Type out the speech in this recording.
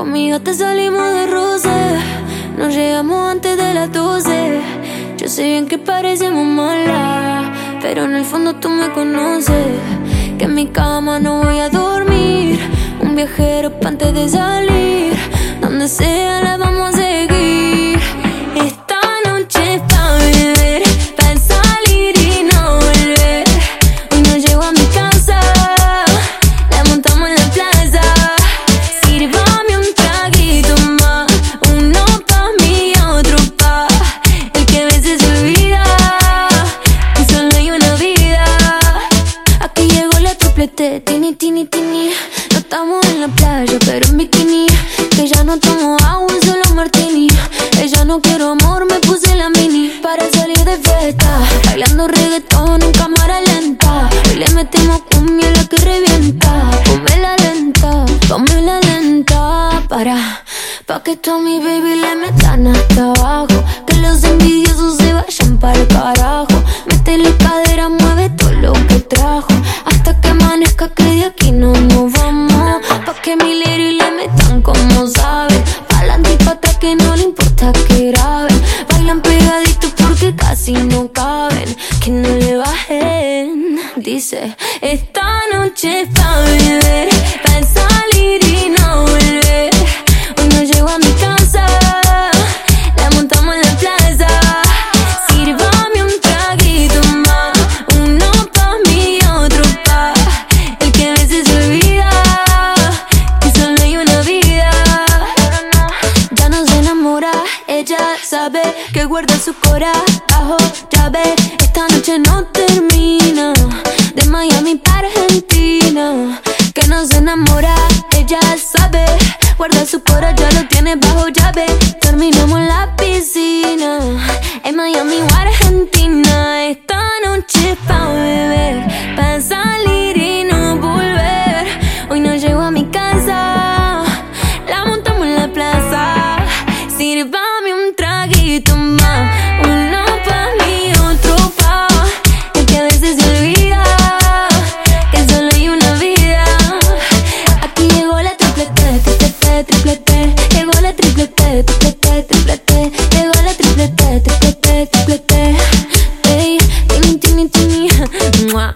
Conmigo te salimos de roce. Nos llegamos antes de las 12. Yo sé bien que parecemos malas. Pero en el fondo tú me conoces. Que en mi cama no voy a dormir. Un viajero pa' antes de salir. Triplete, tini, tini, tini. No estamos en la playa, pero en bikini. Que ya no tomo agua, solo martini. Ella no quiero amor, me puse la mini. Para salir de fiesta, bailando reggaetón en cámara lenta. Hoy le metemos cumbia la que revienta. Ponme la lenta, ponme la lenta. Para, pa' que tú a mi baby le metan hasta abajo. Que los envidiosos se vayan para el carajo. Métele cadera, bajen. Dice, esta noche pa' beber, pa' sabe que guarda su corazón bajo llave. Esta noche no termina, de Miami para Argentina. Que no se enamora, ella sabe, guarda su corazón, ya lo tiene bajo llave. Terminamos la piscina. moi.